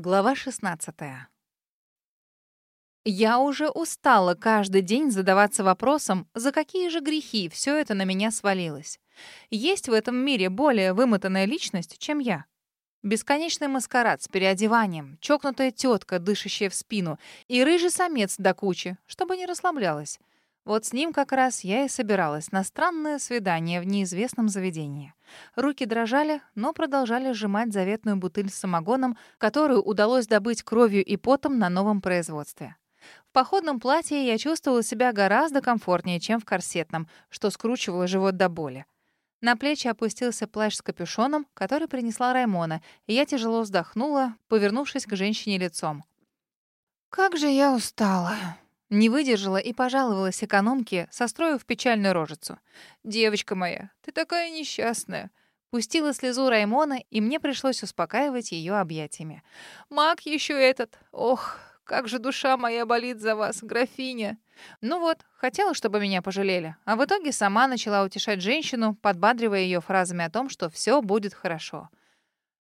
Глава 16. Я уже устала каждый день задаваться вопросом, за какие же грехи все это на меня свалилось. Есть в этом мире более вымотанная личность, чем я. Бесконечный маскарад с переодеванием, чокнутая тетка, дышащая в спину, и рыжий самец до кучи, чтобы не расслаблялась. Вот с ним как раз я и собиралась на странное свидание в неизвестном заведении. Руки дрожали, но продолжали сжимать заветную бутыль с самогоном, которую удалось добыть кровью и потом на новом производстве. В походном платье я чувствовала себя гораздо комфортнее, чем в корсетном, что скручивало живот до боли. На плечи опустился плащ с капюшоном, который принесла Раймона, и я тяжело вздохнула, повернувшись к женщине лицом. «Как же я устала!» Не выдержала и пожаловалась экономке, состроив печальную рожицу. «Девочка моя, ты такая несчастная!» Пустила слезу Раймона, и мне пришлось успокаивать ее объятиями. «Маг еще этот! Ох, как же душа моя болит за вас, графиня!» Ну вот, хотела, чтобы меня пожалели, а в итоге сама начала утешать женщину, подбадривая ее фразами о том, что все будет хорошо.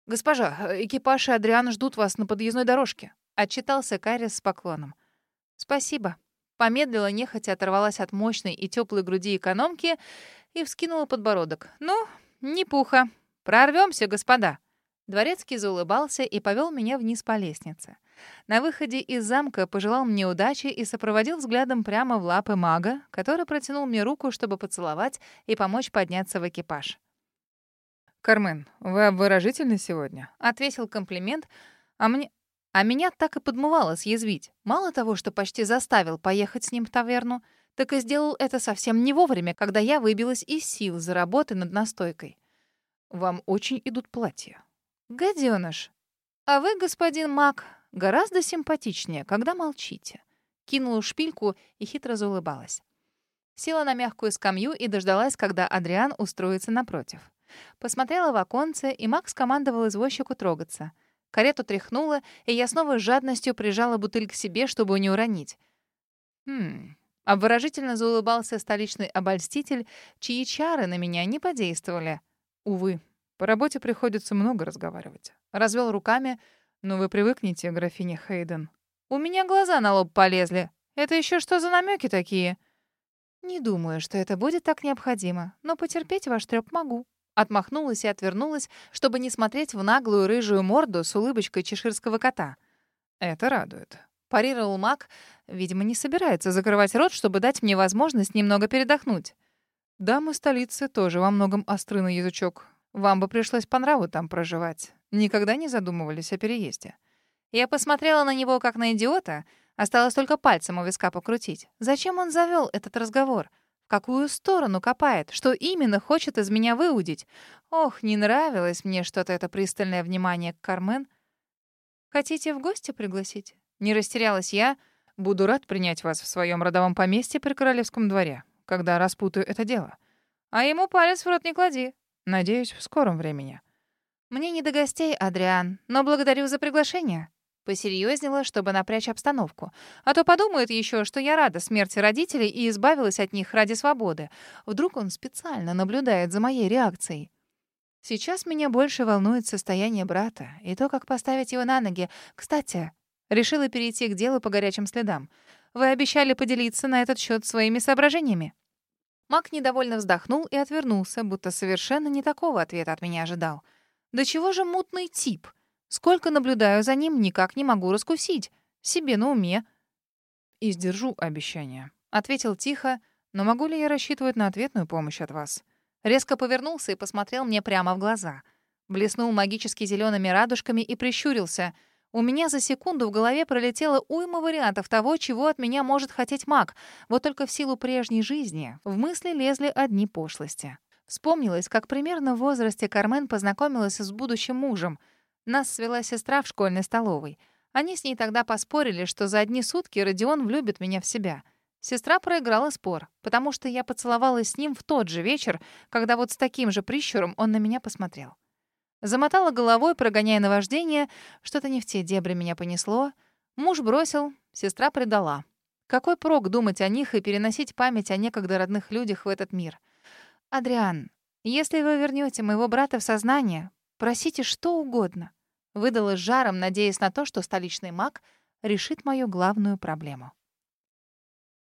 «Госпожа, экипаж и Адриан ждут вас на подъездной дорожке», — отчитался Карис с поклоном. «Спасибо». Помедлила, нехотя оторвалась от мощной и теплой груди экономки и вскинула подбородок. «Ну, не пуха. Прорвемся, господа». Дворецкий заулыбался и повел меня вниз по лестнице. На выходе из замка пожелал мне удачи и сопроводил взглядом прямо в лапы мага, который протянул мне руку, чтобы поцеловать и помочь подняться в экипаж. «Кармен, вы обворожительны сегодня?» — ответил комплимент, а мне... А меня так и подмывало съязвить. Мало того, что почти заставил поехать с ним в таверну, так и сделал это совсем не вовремя, когда я выбилась из сил за работой над настойкой. «Вам очень идут платья». «Гадёныш, а вы, господин Мак, гораздо симпатичнее, когда молчите». Кинула шпильку и хитро заулыбалась. Села на мягкую скамью и дождалась, когда Адриан устроится напротив. Посмотрела в оконце, и Макс командовал извозчику трогаться — Карету тряхнуло, и я снова с жадностью прижала бутыль к себе, чтобы не уронить. Хм... Обворожительно заулыбался столичный обольститель, чьи чары на меня не подействовали. Увы, по работе приходится много разговаривать. Развел руками, но вы привыкнете, графиня Хейден. У меня глаза на лоб полезли. Это еще что за намеки такие? Не думаю, что это будет так необходимо, но потерпеть ваш трёп могу. Отмахнулась и отвернулась, чтобы не смотреть в наглую рыжую морду с улыбочкой чеширского кота. «Это радует», — парировал маг. Видимо, не собирается закрывать рот, чтобы дать мне возможность немного передохнуть. «Дамы столицы тоже во многом остры на язычок. Вам бы пришлось по нраву там проживать. Никогда не задумывались о переезде». Я посмотрела на него как на идиота. Осталось только пальцем у виска покрутить. Зачем он завел этот разговор? — какую сторону копает? Что именно хочет из меня выудить? Ох, не нравилось мне что-то это пристальное внимание к Кармен. Хотите в гости пригласить? Не растерялась я. Буду рад принять вас в своем родовом поместье при королевском дворе, когда распутаю это дело. А ему палец в рот не клади. Надеюсь, в скором времени. Мне не до гостей, Адриан, но благодарю за приглашение. Посерьезнела, чтобы напрячь обстановку. А то подумает еще, что я рада смерти родителей и избавилась от них ради свободы. Вдруг он специально наблюдает за моей реакцией. Сейчас меня больше волнует состояние брата и то, как поставить его на ноги. Кстати, решила перейти к делу по горячим следам. Вы обещали поделиться на этот счет своими соображениями. Мак недовольно вздохнул и отвернулся, будто совершенно не такого ответа от меня ожидал. Да чего же мутный тип? Сколько наблюдаю за ним, никак не могу раскусить. Себе на уме. «И сдержу обещание», — ответил тихо, «но могу ли я рассчитывать на ответную помощь от вас?» Резко повернулся и посмотрел мне прямо в глаза. Блеснул магически зелеными радужками и прищурился. У меня за секунду в голове пролетело уйма вариантов того, чего от меня может хотеть маг. Вот только в силу прежней жизни в мысли лезли одни пошлости. Вспомнилось, как примерно в возрасте Кармен познакомилась с будущим мужем — нас свела сестра в школьной столовой. Они с ней тогда поспорили, что за одни сутки Родион влюбит меня в себя. Сестра проиграла спор, потому что я поцеловалась с ним в тот же вечер, когда вот с таким же прищуром он на меня посмотрел. Замотала головой, прогоняя наваждение. Что-то не в те дебри меня понесло. Муж бросил, сестра предала. Какой прок думать о них и переносить память о некогда родных людях в этот мир? «Адриан, если вы вернете моего брата в сознание, Просите что угодно. Выдала жаром, надеясь на то, что столичный маг решит мою главную проблему.